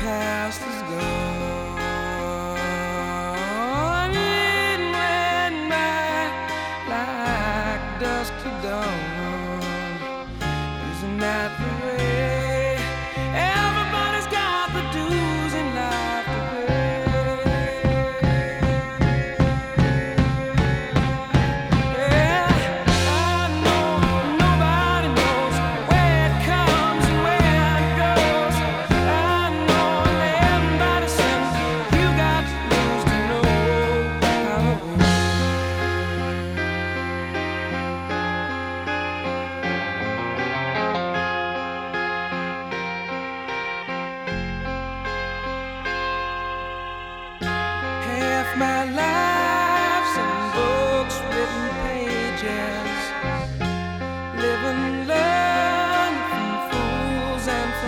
past is gone. It went by like dusk to dawn.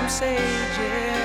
sages.